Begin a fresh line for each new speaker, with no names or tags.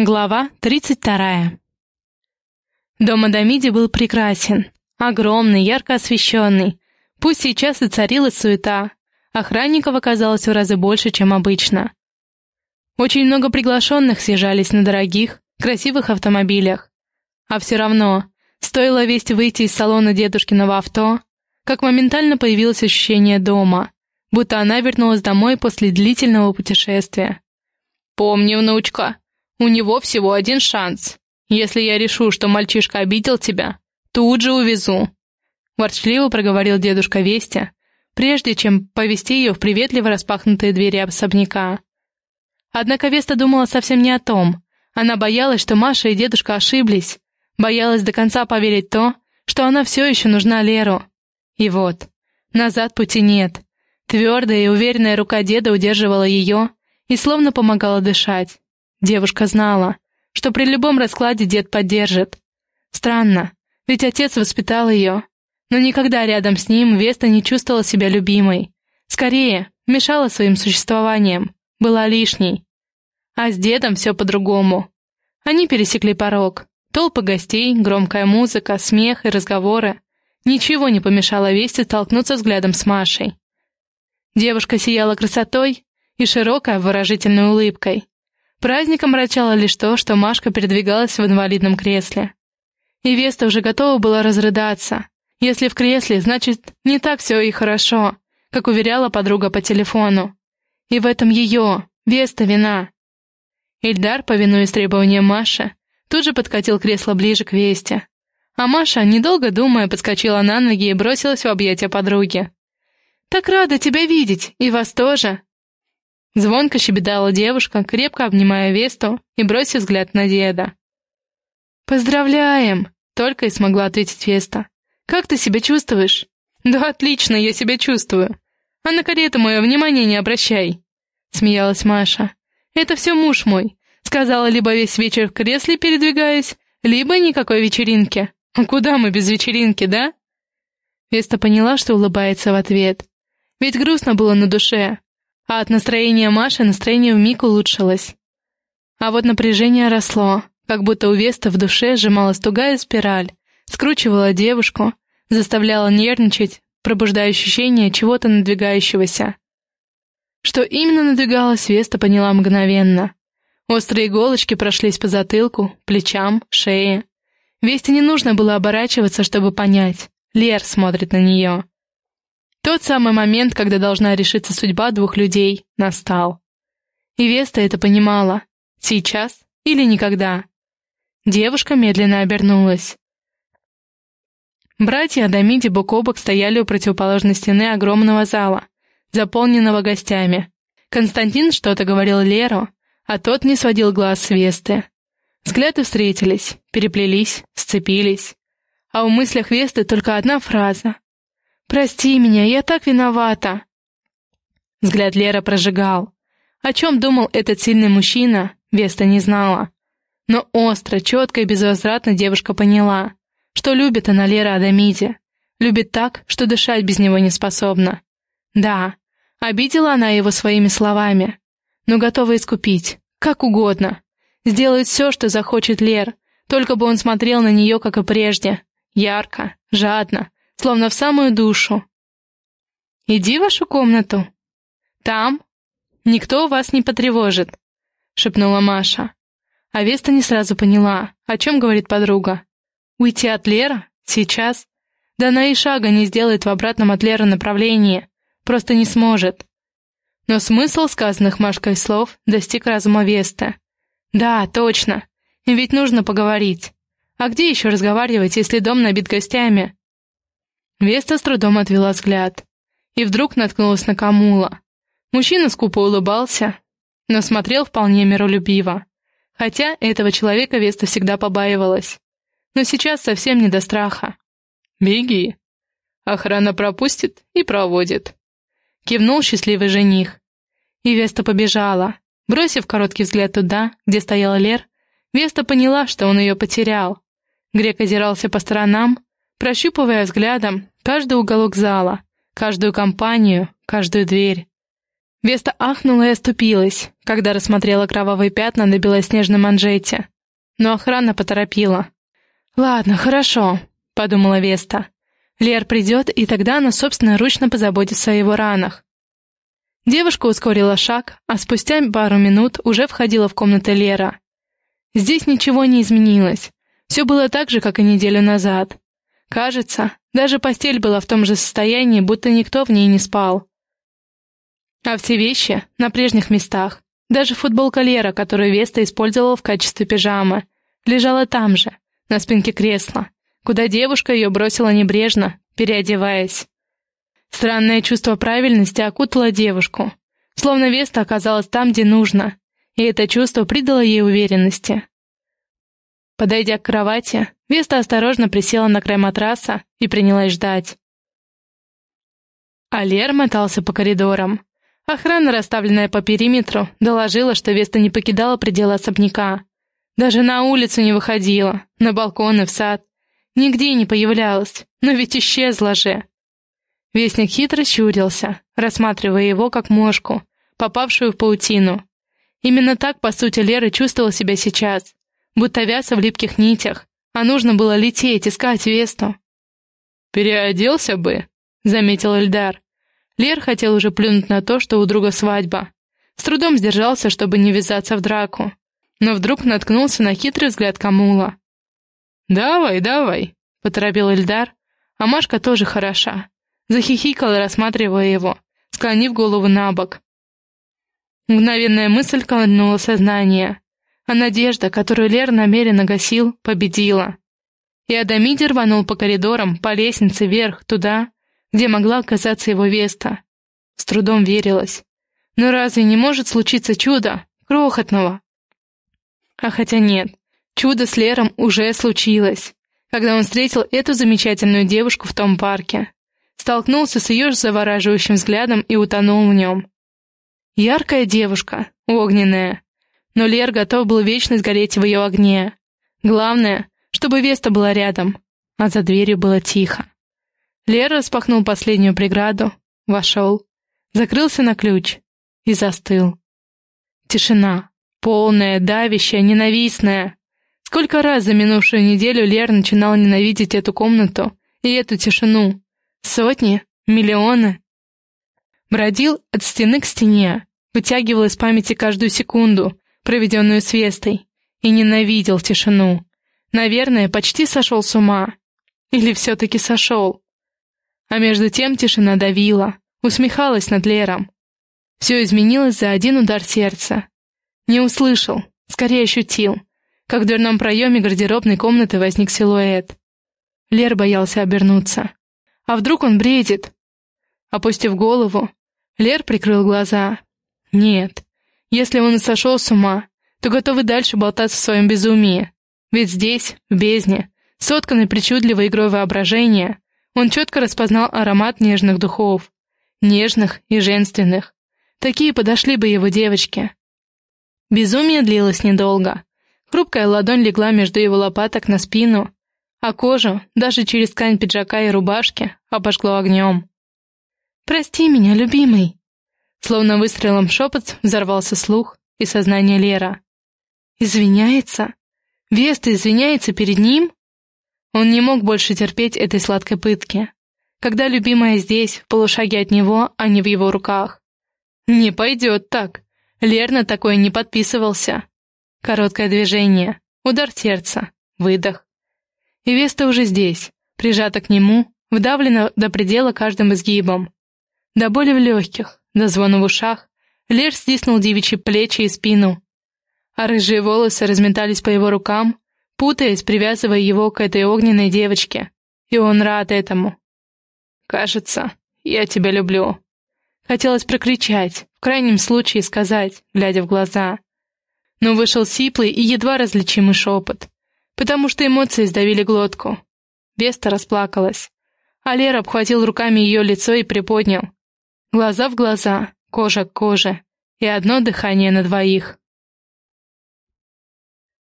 Глава 32. Дом Адамиди был прекрасен. Огромный, ярко освещенный. Пусть сейчас и царилась суета, охранников оказалось в разы больше, чем обычно. Очень много приглашенных съезжались на дорогих, красивых автомобилях. А все равно, стоило весть выйти из салона дедушкиного авто, как моментально появилось ощущение дома, будто она вернулась домой после длительного путешествия.
«Помни, внучка», у него всего один шанс. Если я решу, что мальчишка обидел тебя, тут же увезу».
Ворчливо проговорил дедушка Вестя, прежде чем повести ее в приветливо распахнутые двери особняка. Однако Веста думала совсем не о том. Она боялась, что Маша и дедушка ошиблись, боялась до конца поверить то, что она все еще нужна Леру. И вот, назад пути нет. Твердая и уверенная рука деда удерживала ее и словно помогала дышать. Девушка знала, что при любом раскладе дед поддержит. Странно, ведь отец воспитал ее, но никогда рядом с ним Веста не чувствовала себя любимой. Скорее, мешала своим существованием, была лишней. А с дедом все по-другому. Они пересекли порог. Толпы гостей, громкая музыка, смех и разговоры. Ничего не помешало Весте столкнуться взглядом с Машей. Девушка сияла красотой и широкой выразительной улыбкой. Праздником мрачало лишь то, что Машка передвигалась в инвалидном кресле. И Веста уже готова была разрыдаться. Если в кресле, значит, не так все и хорошо, как уверяла подруга по телефону. И в этом ее, Веста, вина. Ильдар, повинуясь требованиям Маши, тут же подкатил кресло ближе к Весте. А Маша, недолго думая, подскочила на ноги и бросилась в объятия подруги. «Так рада тебя видеть, и вас тоже!» Звонко щебетала девушка, крепко обнимая Весту и бросив взгляд на деда. «Поздравляем!» — только и смогла ответить Веста. «Как ты себя чувствуешь?»
«Да отлично, я себя чувствую. А на карету мое внимание не обращай!» — смеялась Маша. «Это все муж мой. Сказала, либо весь вечер в кресле передвигаюсь, либо никакой вечеринки. А куда мы без вечеринки, да?»
Веста поняла, что улыбается в ответ. Ведь грустно было на душе, а от настроения Маши настроение вмиг улучшилось. А вот напряжение росло, как будто у Веста в душе сжималась тугая спираль, скручивала девушку, заставляла нервничать, пробуждая ощущение чего-то надвигающегося. Что именно надвигалось, Веста поняла мгновенно. Острые иголочки прошлись по затылку, плечам, шее. Весте не нужно было оборачиваться, чтобы понять. Лер смотрит на нее. Тот самый момент, когда должна решиться судьба двух людей, настал. И Веста это понимала. Сейчас или никогда. Девушка медленно обернулась. Братья Адамиди бок о бок стояли у противоположной стены огромного зала, заполненного гостями. Константин что-то говорил Леру, а тот не сводил глаз с Весты. Взгляды встретились, переплелись, сцепились. А у мыслях Весты только одна фраза «Прости меня, я так виновата!» Взгляд Лера прожигал. О чем думал этот сильный мужчина, Веста не знала. Но остро, четко и безвозвратно девушка поняла, что любит она Лера Адамиде. Любит так, что дышать без него не способна. Да, обидела она его своими словами, но готова искупить, как угодно. Сделает все, что захочет Лер, только бы он смотрел на нее, как и прежде, ярко, жадно, словно в самую душу. «Иди в вашу комнату. Там никто вас не потревожит», — шепнула Маша. А Веста не сразу поняла, о чем говорит подруга. «Уйти от Лера? Сейчас?» Да она и шага не сделает в обратном от Леры направлении, просто не сможет. Но смысл сказанных Машкой слов достиг разума Веста. «Да, точно, ведь нужно поговорить. А где еще разговаривать, если дом набит гостями?» Веста с трудом отвела взгляд. И вдруг наткнулась на Камула. Мужчина скупо улыбался, но смотрел вполне миролюбиво. Хотя этого человека Веста всегда побаивалась. Но сейчас совсем не до страха.
«Беги. Охрана пропустит и проводит», —
кивнул счастливый жених. И Веста побежала. Бросив короткий взгляд туда, где стоял Лер, Веста поняла, что он ее потерял. Грек озирался по сторонам, прощупывая взглядом каждый уголок зала, каждую компанию, каждую дверь. Веста ахнула и оступилась, когда рассмотрела кровавые пятна на белоснежном манжете. Но охрана поторопила. «Ладно, хорошо», — подумала Веста. Лер придет, и тогда она собственноручно позаботится о его ранах. Девушка ускорила шаг, а спустя пару минут уже входила в комнату Лера. Здесь ничего не изменилось. Все было так же, как и неделю назад. Кажется, даже постель была в том же состоянии, будто никто в ней не спал. А все вещи на прежних местах. Даже футболка Лера, которую Веста использовала в качестве пижамы, лежала там же, на спинке кресла, куда девушка ее бросила небрежно, переодеваясь. Странное чувство правильности окутало девушку, словно Веста оказалась там, где нужно, и это чувство придало ей уверенности. Подойдя к кровати, Веста осторожно присела на край матраса и принялась ждать. А Лер мотался по коридорам. Охрана, расставленная по периметру, доложила, что Веста не покидала пределы особняка. Даже на улицу не выходила, на балкон и в сад. Нигде не появлялась, но ведь исчезла же. Вестник хитро щурился, рассматривая его как мошку, попавшую в паутину. Именно так, по сути, Лера чувствовала себя сейчас, будто вяза в липких нитях, а нужно было лететь, искать Весту.
«Переоделся бы», — заметил Эльдар.
Лер хотел уже плюнуть на то, что у друга свадьба. С трудом сдержался, чтобы не ввязаться в драку. Но вдруг наткнулся на хитрый взгляд Камула.
«Давай, давай», — поторопил Эльдар.
А Машка тоже хороша. Захихикала, рассматривая его, склонив голову на бок. Мгновенная мысль кольнула сознание, а надежда, которую Лер намеренно гасил, победила. И Адамиди рванул по коридорам, по лестнице вверх, туда, где могла оказаться его Веста. С трудом верилось. Но разве не может случиться чудо, крохотного? А хотя нет, чудо с Лером уже случилось, когда он встретил эту замечательную девушку в том парке столкнулся с ее завораживающим взглядом и утонул в нем. Яркая девушка, огненная. Но Лер готов был вечно сгореть в ее огне. Главное, чтобы Веста была рядом, а за дверью было тихо. Лер распахнул последнюю преграду, вошел, закрылся на ключ и застыл. Тишина, полная, давящая, ненавистная. Сколько раз за минувшую неделю Лер начинал ненавидеть эту комнату и эту тишину, Сотни? Миллионы? Бродил от стены к стене, вытягивал из памяти каждую секунду, проведенную с Вестой, и ненавидел тишину. Наверное, почти сошел с ума. Или все-таки сошел. А между тем тишина давила, усмехалась над Лером. Все изменилось за один удар сердца. Не услышал, скорее ощутил, как в дверном проеме гардеробной комнаты возник силуэт. Лер боялся обернуться. А вдруг он бредит? Опустив голову, Лер прикрыл глаза. Нет, если он и сошел с ума, то готовы дальше болтаться в своем безумии. Ведь здесь, в бездне, сотканный причудливой игрой воображения, он четко распознал аромат нежных духов. Нежных и женственных. Такие подошли бы его девочке. Безумие длилось недолго. Хрупкая ладонь легла между его лопаток на спину, а кожу, даже через ткань пиджака и рубашки, обожгло огнем. «Прости меня, любимый!» Словно выстрелом шепот взорвался слух и сознание Лера. «Извиняется? Веста извиняется перед ним?» Он не мог больше терпеть этой сладкой пытки. Когда любимая здесь, в полушаге от него, а не в его руках. «Не пойдет так!» Лер на такое не подписывался. Короткое движение, удар сердца, выдох. И Веста уже здесь, прижата к нему, вдавлена до предела каждым изгибом. До боли в легких, до звона в ушах, Лер стиснул девичьи плечи и спину, а рыжие волосы разметались по его рукам, путаясь, привязывая его к этой огненной девочке. И он рад этому. «Кажется, я тебя люблю». Хотелось прокричать, в крайнем случае сказать, глядя в глаза. Но вышел сиплый и едва различимый шепот потому что эмоции сдавили глотку. Веста расплакалась. А Лера обхватил руками ее лицо и приподнял. Глаза в глаза, кожа к коже, и одно дыхание на двоих.